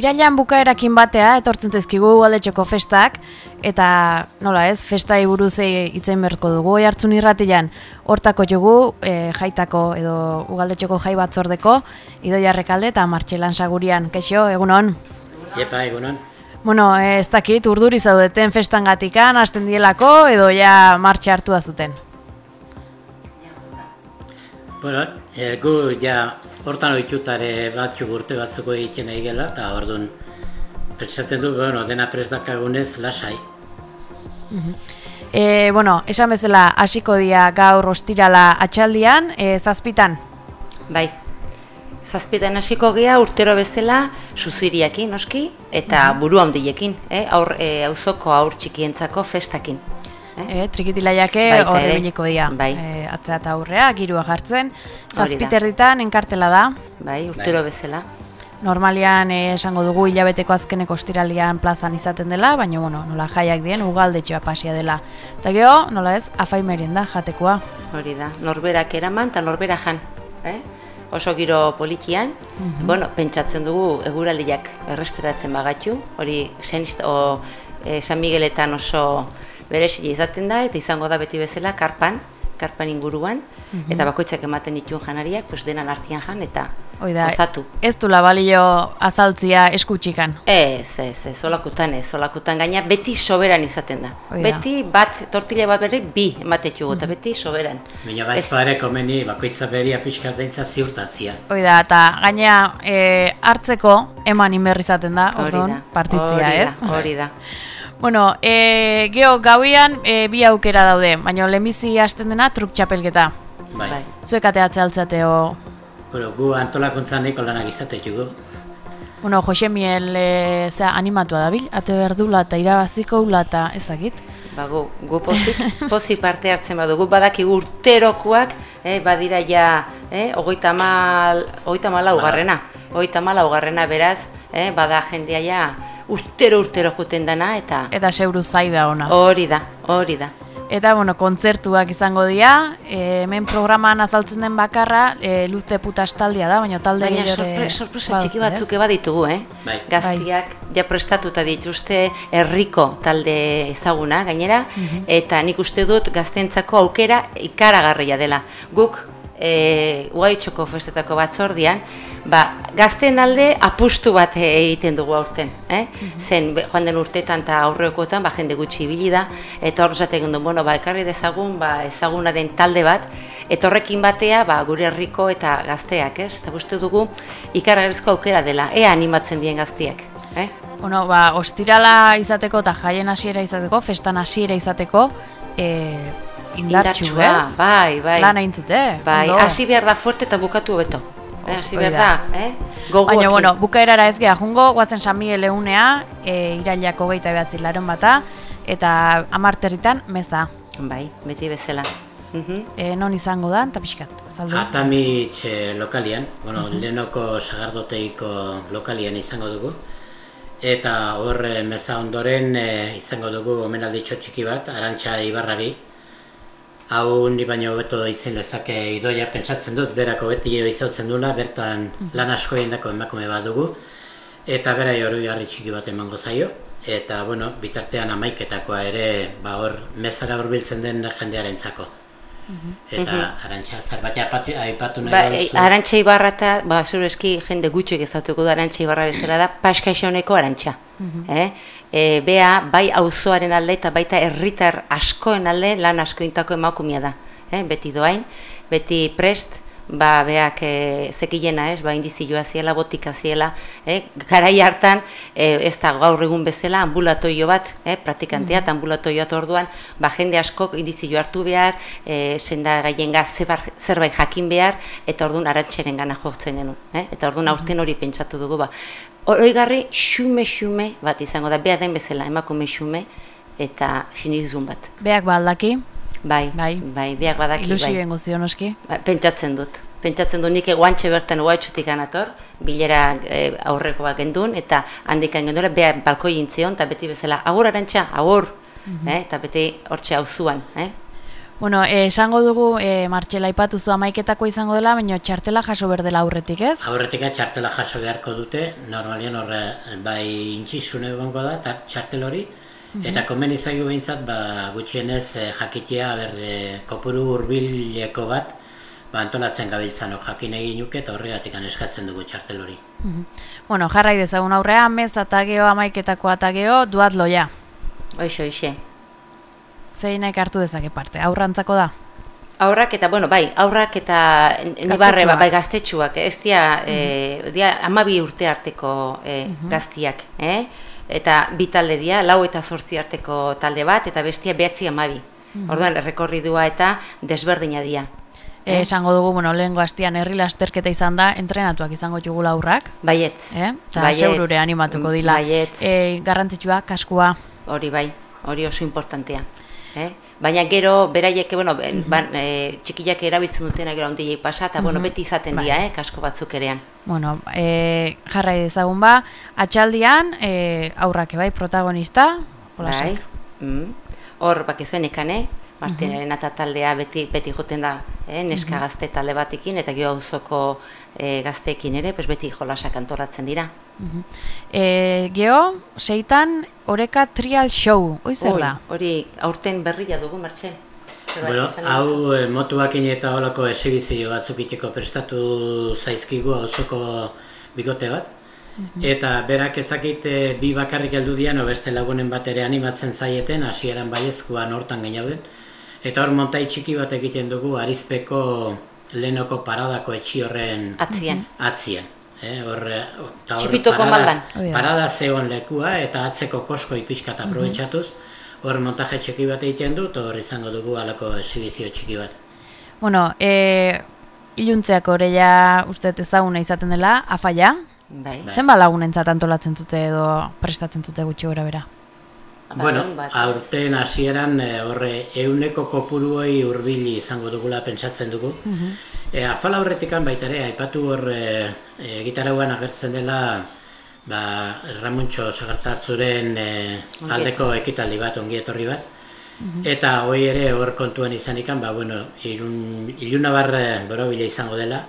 irailan bukaerakin batea etortzen zezkigu aldetxoko festak, eta nola ez, festai buruzei itzein berko dugu, hartzun irratilan, hortako jogu, e, jaitako edo ugaldetxoko jai batzordeko, idoia rekalde eta martxelan sagurian, kexo, egunon? Iepa, egunon. Bueno, ez dakit, urduri zaudeten festan gatikan, hasten dielako, edo ja martxe hartu da zuten. Bueno, e, gu ja hortan oitutare batzuk urte batzuko egiten egela, eta orduan pentsatzen du, bueno, dena presdakagunez lasai. E, bueno, esan bezala hasiko dia gaur ostirala atxaldian, e, zazpitan. Bai, zazpitan hasiko gea urtero bezala suziriakin, noski, eta buru handiekin, eh? aur, e, auzoko aur txikientzako festakin. E, trikitilaiake Baita horre ere. biliko dia. Bai. E, atzea eta aurrea, girua jartzen. Zazpiterditan enkartela da. Bai, urtero bezala. Normalian eh, esango dugu hilabeteko azkeneko ostiralian plazan izaten dela, baina bueno, nola jaiak dien ugaldetxoa pasia dela. Eta gero, nola ez, afaimerien da, jatekoa. Hori da, norberak eraman eta norbera jan. Eh? Oso giro politian, bueno, pentsatzen dugu eguraldiak errespetatzen bagatxu, hori senist, o, e, San Migueletan oso berezile izaten da, eta izango da beti bezala karpan, karpan inguruan, eta bakoitzak ematen dituen janariak, pues denan artian jan, eta Hoi da, osatu. ez du balio azaltzia eskutxikan. Ez, ez, ez, olakutan ez, olakutan gaina beti soberan izaten da. Hoi da. Beti bat, tortilla bat berri, bi ematetxugu, eta beti soberan. Baina bai baiz komeni bakoitza beria pixka bentsa ziurtatzia. Hoi da, eta gaina e, hartzeko eman inberri izaten da, orduan, partitzia, hori ez? Da, hori da. Bueno, e, geho, gauian e, bi aukera daude, baina lehenbizi hasten dena truk txapelketa. Bai. Bai. Zuek ateatze altzateo, Bueno, gu antolakuntzan nahiko lanak izatetugu. bueno, Jose Miel e, zera, animatua dabil, ate berdula eta irabaziko ula eta ez dakit. Ba, gu, gu pozik, pozik parte hartzen badugu, badaki urterokoak, eh, badira ja, eh, ogoita mal, ogoita mala ugarrena, ogoita mala ugarrena beraz, eh, bada jendea ja, urtero urtero juten dana, eta Eta seuru zaida ona. hori da, hori da. Eta, bueno, kontzertuak izango dira, e, hemen programan azaltzen den bakarra, e, luz putas taldea da, baina talde Baina sorpre, sorpresa txiki batzuk eba ditugu, eh? Bai. Gaztiak ja prestatuta dituzte herriko talde ezaguna gainera, eta nik uste dut gaztentzako aukera ikaragarria dela. Guk e, ugaitxoko festetako batzordian, ba, gazten alde apustu bat egiten dugu aurten. Eh? Zen, be- joan den urtetan eta aurrekoetan, ba, jende gutxi ibili da, eta hor esaten genuen, bueno, ba, ekarri dezagun, ba, ezaguna den talde bat, eta horrekin batea, ba, gure herriko eta gazteak, ez? Eta uste dugu, ikaragarrizko aukera dela, ea animatzen dien gaztiak. Eh? Bueno, ba, ostirala izateko eta jaien hasiera izateko, festan hasiera izateko, e, indartxu, Indartsua, ez? bai, bai. Lan egin zute, Bai, hasi behar da fuerte eta bukatu hobeto. Eh, hasi Hori behar da, eh? Gogoekin. Baina, bueno, bukaerara ez geha jungo, guazen San Miguel egunea, e, irailako geita behatzi laron bata, eta amarterritan meza. Bai, beti bezala. Mhm. E, non izango da, eta pixkat, saldu. Atamitz eh, lokalian, bueno, lehenoko sagardoteiko lokalian izango dugu. Eta hor eh, meza ondoren eh, izango dugu omenalditxo txiki bat, Arantxa Ibarrari. Hau ni baino hobeto itzen lezake idoia pentsatzen dut, berako beti izautzen duela, bertan lan asko egindako emakume bat dugu. Eta bera hori harri txiki bat emango zaio. Eta, bueno, bitartean amaiketakoa ere, ba hor, mezara hurbiltzen den jendearentzako. Eta arantxa zerbait aipatu, aipatu nahi Ba, baduzu? e, arantxa ibarra eta, ba, zure eski jende gutxik ezautuko da arantxa ibarra bezala da, paskaixoneko arantxa. eh? E, bea, bai auzoaren alde eta baita herritar askoen alde lan asko intako emakumea da. Eh? Beti doain, beti prest, ba, beak e, zekilena ez, ba, indizioa ziela, botika ziela, eh? garai hartan, e, ez da gaur egun bezala, ambulatoio bat, eh? praktikantea, eta ambulatoio bat orduan, ba, jende askok indizio hartu behar, e, senda gaien zerbait jakin behar, eta orduan arantxeren gana jotzen genuen. Eh? Eta orduan aurten hori pentsatu dugu, ba, oroigarri xume-xume bat izango da, beha den bezala, emakume xume, eta sinizun bat. Beak ba aldaki, Bai, Bai. bai, biak badaki, bai. ilusio guzio noski. Ba, Pentsatzen dut. Pentsatzen dut nik eguantxe bertan uaitxutik anator, bilera e, aurreko bat gendun, eta handikan gendura, beha balkoi intzion, eta beti bezala, agur arantxa, agur, eh? eta beti hortxe hauzuan. Eh? Bueno, eh, esango dugu, eh, Martxela ipatu zu amaiketako izango dela, baina txartela jaso berdela aurretik, ez? Aurretik txartela jaso beharko dute, normalien horre bai intxisune egongo da, ta, txartel hori, eta komen izaigu behintzat, ba, gutxienez eh, jakitea, ber, eh, kopuru hurbileko bat, ba, antolatzen gabiltzan jakin egin nuke, eta horregatik eskatzen dugu txartel hori. Mhm. Bueno, jarrai dezagun aurrean, mez atageo, amaiketako atageo, duat loia. Hoixo, hoxe. Zeinek hartu dezake parte, aurrantzako da? Aurrak eta, bueno, bai, aurrak eta nibarre, bai, gaztetxuak, ez dia, e, dia amabi urte arteko e, gaztiak, eh? Eta bi talde dira, lau eta zortzi arteko talde bat, eta bestia behatzi amabi. Orduan, errekorridua eta desberdina dira. Eh? Esango dugu, bueno, lehengo hastian herri lasterketa izan da, entrenatuak izango jugu laurrak. Baietz. Eh? Eta seurure animatuko dila. Baietz. E, garrantzitsua, kaskua. Hori bai, hori oso importantea. Eh? Baina gero, beraiek, bueno, mm -hmm. e, txikiak erabiltzen dutena gero handiei pasa, eta bueno, beti izaten bai. dira, eh, kasko batzuk erean. Bueno, e, jarrai dezagun ba, atxaldian, e, aurrak bai, protagonista, jolasak. Bai. Mm. Hor, bakizuen ekan, eh? Martinaren mm -hmm. taldea beti, beti joten da, eh? neska mm gazte talde batekin, eta gero auzoko e, gazteekin ere, pues beti jolasak antolatzen dira. Mm e, Geo, seitan, oreka trial show, hoi zer da? Hori, aurten berria dugu, Martxe? Bueno, hau e, motuakin eta holako esibizio batzuk iteko prestatu zaizkigu auzoko bikote bat. Eta berak ezakit bi bakarrik heldu dian, beste lagunen bat ere animatzen zaieten, hasieran baiezkoan hortan gehiauden. Eta hor montai txiki bat egiten dugu arizpeko lehenoko paradako etxi horren atzien. atzien. Eh, hor, ta hor parada, parada zeon lekua eta atzeko kosko ipixka eta aprobetsatuz, hor montaje txiki bat egiten du, eta hor izango dugu alako esibizio txiki bat. Bueno, e, iluntzeak horreia uste ezaguna izaten dela, afaia? Bai. Zen ba lagunentzat antolatzen dute edo prestatzen dute gutxi gora bera? Bueno, aurten hasieran horre euneko kopuruoi hurbili izango dugula pentsatzen dugu. Mm E, afala horretikan baita ere, aipatu hor e, gitarauan agertzen dela ba, Ramuntxo Sagartzartzuren e, aldeko ekitaldi bat, ongi etorri bat. Eta hoi ere hor kontuan izan ikan, ba, bueno, irun, iluna borobile izango dela,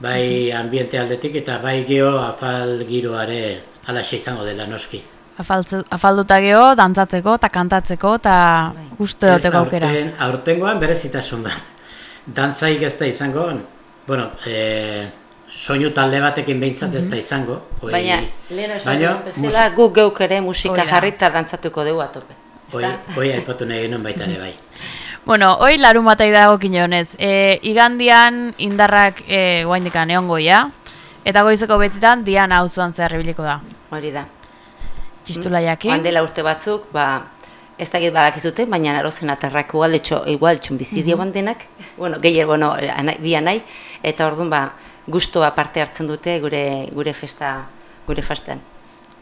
bai ambiente aldetik eta bai geho afal giroare alaxe izango dela noski. Afalduta geho, dantzatzeko eta kantatzeko eta bai. guztu aukera. Aurten, aurtengoan berezitasun bat dantzaik ez da izango, bueno, e, soinu talde batekin behintzat ez da mhm. izango. Oi, baina, lehen esan bezala, gu geuk ere musika jarri eta dantzatuko dugu atope. Oi, oi, aipatu nahi genuen baita ere bai. Bueno, hoi larun batai dago kinonez. E, igandian indarrak e, guaindikan egon goia, eta goizeko betitan dian hau zuan zehar da. Hori da. Txistula jakin. Handela urte batzuk, ba, ez da badakizute, baina arozen aterrak igual, igual txun bizi mm denak, bueno, gehier, bueno, bia nahi, eta orduan ba, gustoa parte hartzen dute gure gure festa, gure festen.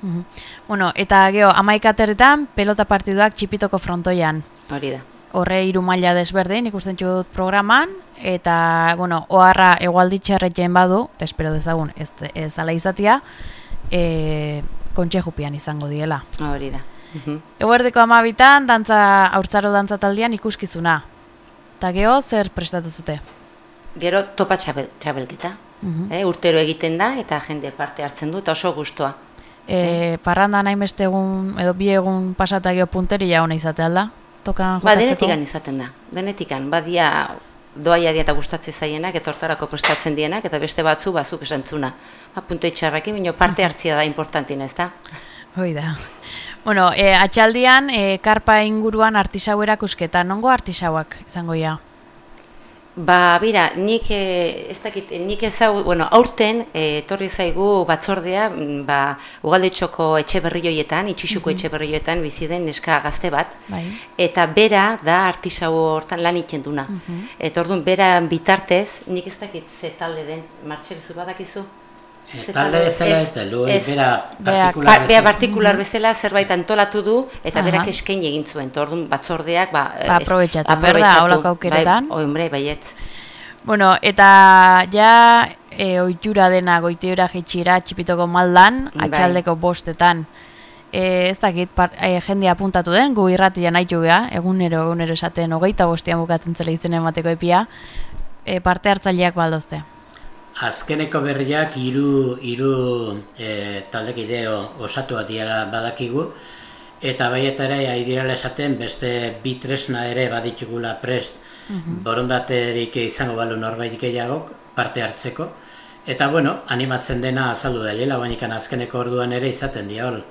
Mm Bueno, eta geho, amaikateretan, pelota partiduak txipitoko frontoian. Hori da. Horre hiru maila desberdin ikusten dut programan, eta, bueno, oharra egualditxarretien badu, eta espero dezagun, ez, ez ala izatia, e, kontxe jupian izango diela. Hori da. -hmm. Eguerdeko amabitan, dantza, aurtzaro dantza taldean ikuskizuna. Eta geho, zer prestatu zute? Gero topa txabel, txabelketa. Mm urtero egiten da eta jende parte hartzen du eta oso gustoa. E, Parranda nahi beste egun, edo bi egun pasata geho punteria hona izate alda? Tokan ba, denetikan izaten da. Denetikan, badia doaia dia eta gustatzen zaienak, eta hortarako prestatzen dienak, eta beste batzu bazuk esantzuna. Ba, punto itxarrakin, parte hartzia da importantin ez da? Hoi da. Bueno, e, atxaldian, e, karpa inguruan artisau erakusketa, nongo artisauak izango ja? Ba, bira, nik, e, ez dakit, nik ezau, bueno, aurten, e, torri zaigu batzordea, mm, ba, ugaldetxoko etxe berrioietan, itxisuko mm -hmm. etxe berrioietan, biziden neska gazte bat, bai. eta bera da artisau hortan lan itxenduna. Mm -hmm. Eta orduan, bera bitartez, nik ez dakit ze talde den, martxelizu badakizu? Talde bezala ez da, lu, bera partikular bezala. partikular bezala zerbait antolatu du, eta berak eskain egin zuen, orduan batzordeak, ba... Ba, aprobetxatu, berda, haulako aukeretan. Bai, hombre, baiet. Bueno, eta ja, e, oitura dena, goiteura jitxira, txipitoko maldan, bai. atxaldeko bostetan. e, ez dakit, par, e, jendea apuntatu den, gu irratian haitu geha, egunero, egunero esaten, hogeita bostian bukatzen zela izen emateko epia, e, parte hartzaileak baldozte. Azkeneko berriak hiru hiru e, taldekideo osatu diara badakigu eta bai eta ere ari direla esaten beste bi tresna ere baditugula prest borondaterik izango balu norbait gehiagok parte hartzeko eta bueno, animatzen dena azaldu da lela, baina azkeneko orduan ere izaten dira hor.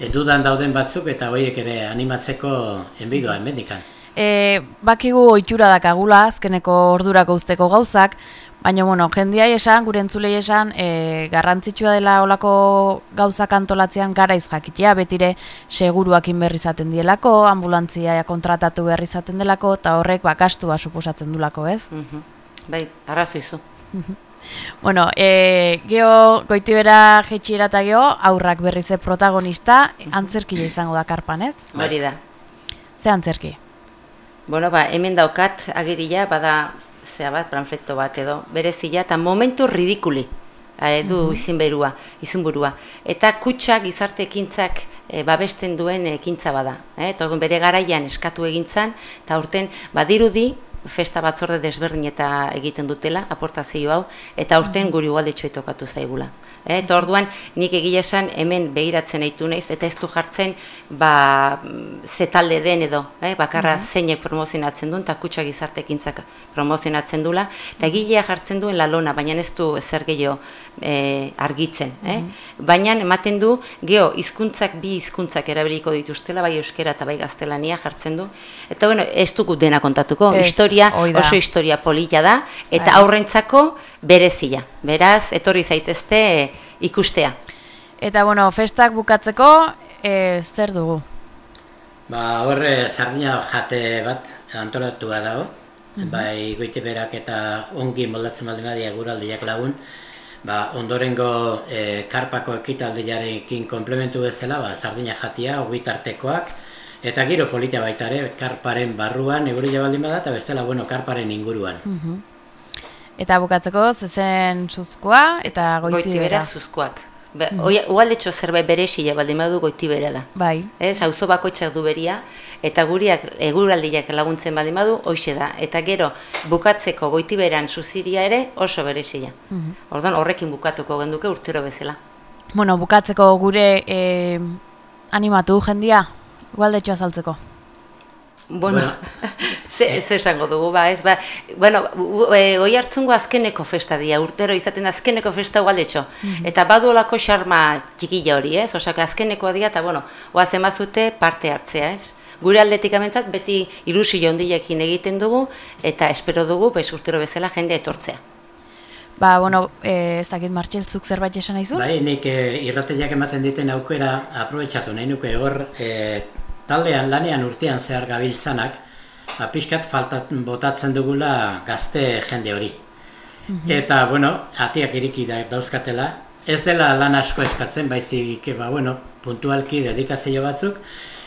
E, dudan dauden batzuk eta horiek ere animatzeko enbidua enbendikan. E, bakigu ohitura dakagula azkeneko ordurako usteko gauzak, baina bueno, jendiai esan, gure entzulei esan, e, garrantzitsua dela olako gauzak antolatzean garaiz jakitea, betire seguruakin berri izaten dielako, ambulantzia kontratatu berri izaten delako, eta horrek bakastua suposatzen dulako, ez? Mhm. Bai, arrazoizu. Bueno, e, geho goitibera jetxiera eta geho, aurrak berri ze protagonista, antzerkile izango da karpan, ez? Hori da. Ze antzerki? Bueno, ba, hemen daukat agiria, bada, zea bat, planfleto bat edo, berezila, eta momentu ridikuli eh, du izin berua, izin burua. Eta kutsa gizarte ekintzak e, babesten duen ekintza bada. Eh? Eta bere garaian eskatu egintzan, eta urten badirudi, festa batzorde desberdin eta egiten dutela, aportazio hau, eta aurten guri igualdetxo tokatu zaigula. Eh? Eta orduan nik egia esan hemen behiratzen eitu naiz, eta ez du jartzen ba, ze talde den edo, eh? bakarra zeinek promozionatzen duen, eta kutsa gizartekintzak promozionatzen dula, eta egilea jartzen duen lalona, baina ez du zer gehiago eh, argitzen. Eh? Baina ematen du, geho, hizkuntzak bi hizkuntzak erabiliko dituztela, bai euskera eta bai gaztelania jartzen du, eta bueno, ez dugu dena kontatuko, Ez, historia, oso historia polita da, eta Bai. aurrentzako berezia. Beraz, etorri zaitezte ikustea. Eta bueno, festak bukatzeko, e, zer dugu? Ba, horre sardina jate bat antolatua dago, bai goite berak eta ongi moldatzen baldin badia guraldiak lagun, ba, ondorengo e, karpako ekitaldiarekin komplementu bezala, ba, sardina jatia, hogei tartekoak, eta giro polita baita ere, karparen barruan, eurila baldin bada, eta bestela, bueno, karparen inguruan. Eta bukatzeko, zezen suzkoa eta goiti Goitibera bera. zuzkoak. Be, mm. Zerbait berexia baldin badu goitibera da. Bai, Ez, auzo bakoitzak du beria, eta guriak eguraldiak laguntzen baldin badu, hoxe da. Eta gero, bukatzeko goitiberan suziria ere oso berezia. Mhm. Orduan, horrekin bukatuko genduke urtero bezala. bueno, bukatzeko gure e, animatu jendia, igualdetxoa azaltzeko. Bueno, Bueno. ze, ze esango dugu, ba, ez, ba, bueno, e, oi hartzungo azkeneko festa dia, urtero izaten azkeneko festa ugaletxo. Eta baduolako xarma txikila hori, ez, osak azkenekoa dia, eta, bueno, oazen bazute parte hartzea, ez. Gure aldetik amentzat, beti ilusio ondiekin egiten dugu, eta espero dugu, bez, urtero bezala jende etortzea. Ba, bueno, e, ez dakit martxeltzuk zerbait esan nahi Bai, nik e, irrateak ematen diten aukera aprobetxatu nahi nuke hor e, taldean lanean urtean zehar gabiltzanak, ba, pixkat faltat botatzen dugula gazte jende hori. Eta, bueno, atiak iriki da, dauzkatela, ez dela lan asko eskatzen, baizik, ba, bueno, puntualki dedikazio batzuk,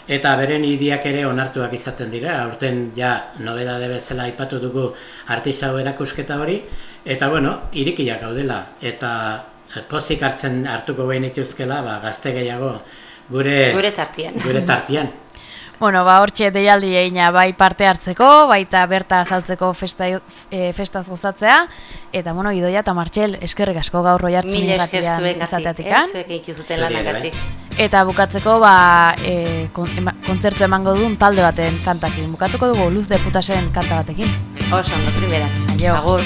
eta beren idiak ere onartuak izaten dira, aurten ja nobedade bezala aipatu dugu artisau erakusketa hori, eta bueno, irikiak gaudela, eta eh, pozik hartzen hartuko behin ituzkela, ba, gazte gehiago gure, Gure tartian. gure tartian. Bueno, ba, hortxe deialdi egina bai parte hartzeko, baita berta azaltzeko festa, e, festaz gozatzea, eta, bueno, Idoia eta Martxel, eskerrik asko gaur roi hartzen Mila esker irratian zuen izateatikan. Zuri ere, lanagatik. Eta bukatzeko, ba, e, kon, ema, kontzertu emango duen talde baten kantakin. Bukatuko dugu Luz Deputasen kanta batekin. Oso, ondo, primera. Agur.